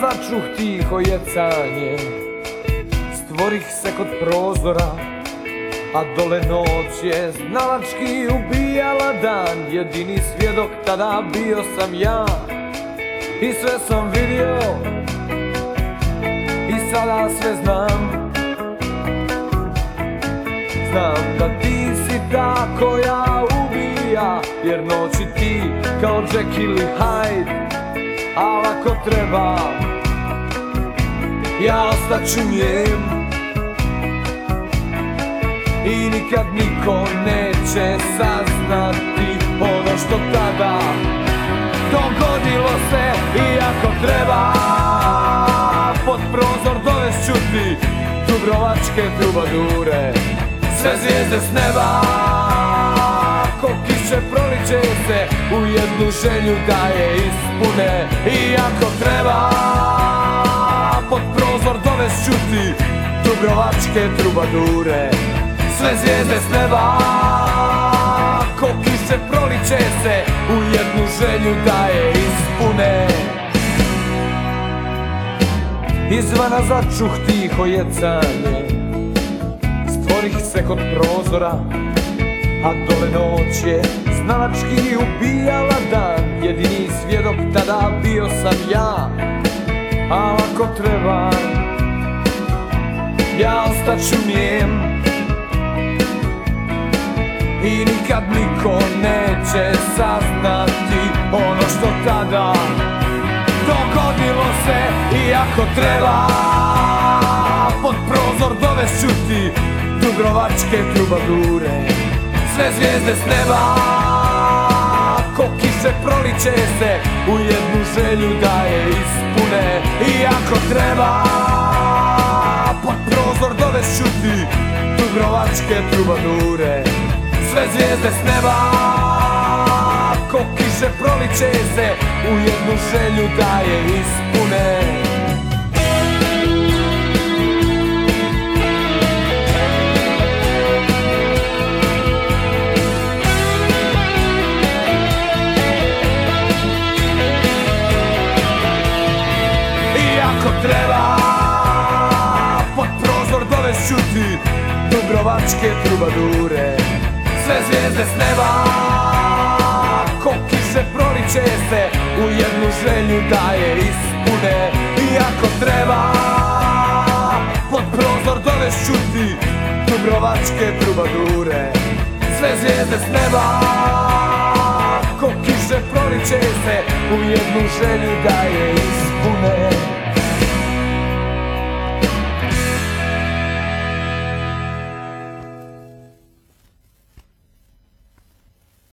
začuh tiho jecanje. Stvorih se kod prozora A dole noć je znalački ubijala dan. Jedini svjedok tada bio sam ja. I sve sam vidio I sada sve znam. Znam da ti si ta koja ubija Jer noći ti kao Jack ili Hyde Al ako treba Ja ostaću njem I nikad niko neće saznati Ono što tada Dogodilo se. I ako treba Pod prozor dovest ti Dubrovačke trubadure Sve zvijezde s neba proliče se U jednu želju da je ispune. I ako treba Pod prozor dovest ti Dubrovačke trubadure. Sve zvijezde s neba Ko kiše proliče se U jednu želju da je ispune. Izvana začuh tiho jecanje Stvorih se kod prozora A dole noć je znalački ubijala dan. Jedini svjedok tada bio sam ja. A ako treba Ja ostaću njem I nikad niko neće saznati Ono što tada Dogodilo se. I ako treba Pod prozor dovest ću ti Dubrovačke trubadure Sve zvijezde s neba Ko kiše proliče se U jednu želju da je ispune. I ako treba Pod prozor dovest ću ti Dubrovačke trubadure. Sve zvijezde s neba Ko kiše proliče se U jednu želju da je ispune ako treba Pod prozor dovest ću ti Dubrovačke trubadure. Sve zvijezde s neba Ko kiše proliče se U jednu želju da je ispune. I ako treba Pod prozor dovest ću ti Dubrovačke trubadure. Sve zvijezde s neba Ko kiše proliče se U jednu želju da je ispune